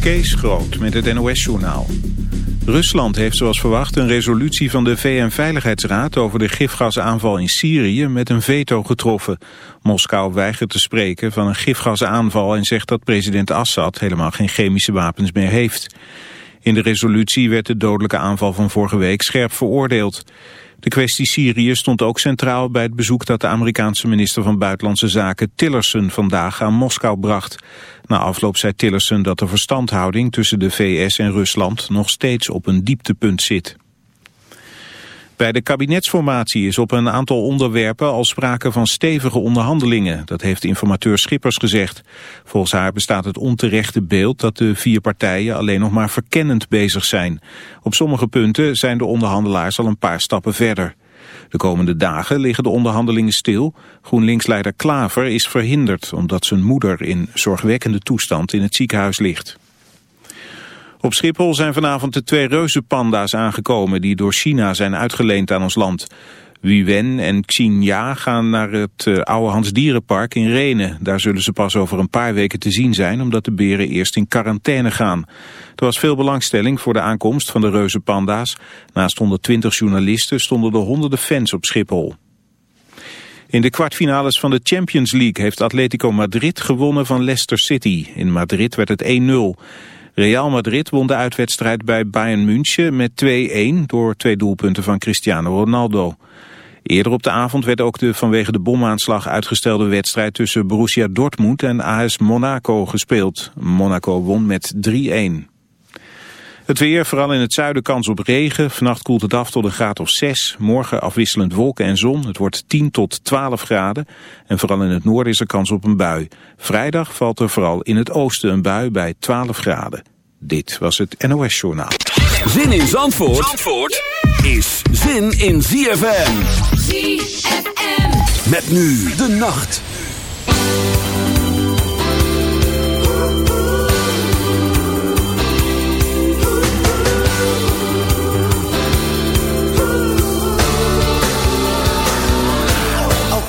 Kees Groot met het NOS-journaal. Rusland heeft zoals verwacht een resolutie van de VN-veiligheidsraad over de gifgasaanval in Syrië met een veto getroffen. Moskou weigert te spreken van een gifgasaanval en zegt dat president Assad helemaal geen chemische wapens meer heeft. In de resolutie werd de dodelijke aanval van vorige week scherp veroordeeld. De kwestie Syrië stond ook centraal bij het bezoek dat de Amerikaanse minister van Buitenlandse Zaken Tillerson vandaag aan Moskou bracht. Na afloop zei Tillerson dat de verstandhouding tussen de VS en Rusland nog steeds op een dieptepunt zit. Bij de kabinetsformatie is op een aantal onderwerpen al sprake van stevige onderhandelingen. Dat heeft informateur Schippers gezegd. Volgens haar bestaat het onterechte beeld dat de vier partijen alleen nog maar verkennend bezig zijn. Op sommige punten zijn de onderhandelaars al een paar stappen verder. De komende dagen liggen de onderhandelingen stil. GroenLinks-leider Klaver is verhinderd omdat zijn moeder in zorgwekkende toestand in het ziekenhuis ligt. Op Schiphol zijn vanavond de twee reuzenpanda's aangekomen die door China zijn uitgeleend aan ons land. Wiwen en Xinja gaan naar het uh, Oude Hans Dierenpark in Renen. Daar zullen ze pas over een paar weken te zien zijn, omdat de beren eerst in quarantaine gaan. Er was veel belangstelling voor de aankomst van de reuzenpanda's. Naast 120 journalisten stonden er honderden fans op Schiphol. In de kwartfinales van de Champions League heeft Atletico Madrid gewonnen van Leicester City. In Madrid werd het 1-0. Real Madrid won de uitwedstrijd bij Bayern München met 2-1 door twee doelpunten van Cristiano Ronaldo. Eerder op de avond werd ook de vanwege de bomaanslag uitgestelde wedstrijd tussen Borussia Dortmund en AS Monaco gespeeld. Monaco won met 3-1. Het weer, vooral in het zuiden kans op regen. Vannacht koelt het af tot een graad of 6. Morgen afwisselend wolken en zon. Het wordt 10 tot 12 graden. En vooral in het noorden is er kans op een bui. Vrijdag valt er vooral in het oosten een bui bij 12 graden. Dit was het NOS Journaal. Zin in Zandvoort, Zandvoort is zin in ZFM. ZFM. Met nu de nacht.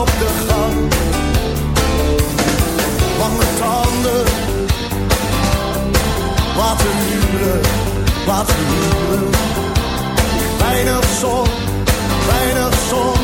op de gang. Lange tanden, wat een huren, wat een huren, Weinig zon, weinig zon.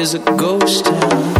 is a ghost town.